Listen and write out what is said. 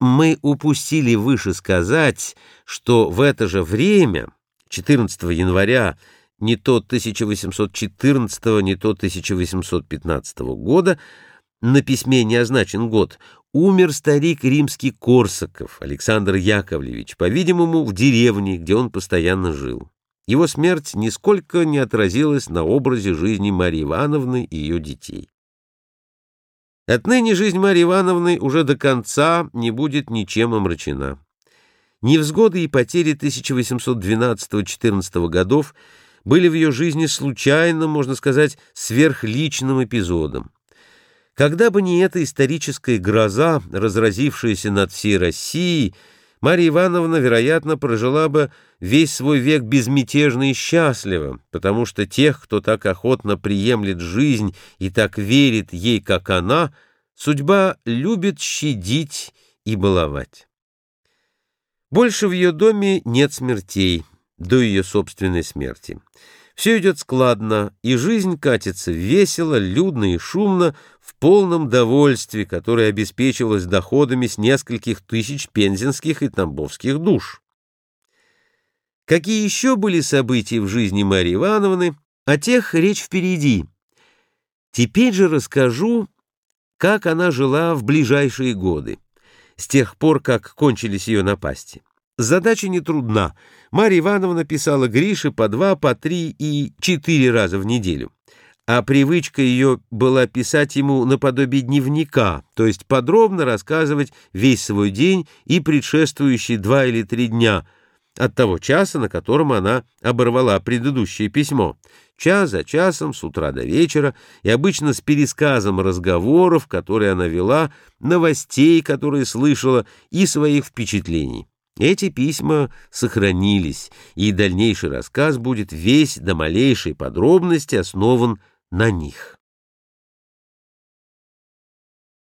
Мы упустили выше сказать, что в это же время, 14 января, не то 1814, не то 1815 года, на письме не означен год, умер старик римский Корсаков Александр Яковлевич, по-видимому, в деревне, где он постоянно жил. Его смерть нисколько не отразилась на образе жизни Марьи Ивановны и ее детей. Отныне жизнь Марьи Ивановны уже до конца не будет ничем омрачена. Невзгоды и потери 1812-14 годов были в ее жизни случайным, можно сказать, сверхличным эпизодом. Когда бы не эта историческая гроза, разразившаяся над всей Россией, Марья Ивановна, вероятно, прожила бы весь свой век безмятежно и счастливо, потому что тех, кто так охотно приемлет жизнь и так верит ей, как она, судьба любит щадить и баловать. Больше в ее доме нет смертей до ее собственной смерти. Все идет складно, и жизнь катится весело, людно и шумно, в полном довольстве, которое обеспечивалось доходами с нескольких тысяч пензенских и тамбовских душ. Какие еще были события в жизни Марьи Ивановны, о тех речь впереди. Теперь же расскажу, как она жила в ближайшие годы, с тех пор, как кончились ее напасти. Задача не трудна. Марья Ивановна писала Грише по два, по три и четыре раза в неделю. А привычка ее была писать ему наподобие дневника, то есть подробно рассказывать весь свой день и предшествующие два или три дня от того часа, на котором она оборвала предыдущее письмо. Час за часом, с утра до вечера, и обычно с пересказом разговоров, которые она вела, новостей, которые слышала, и своих впечатлений. Эти письма сохранились, и дальнейший рассказ будет весь до малейшей подробности основан на них.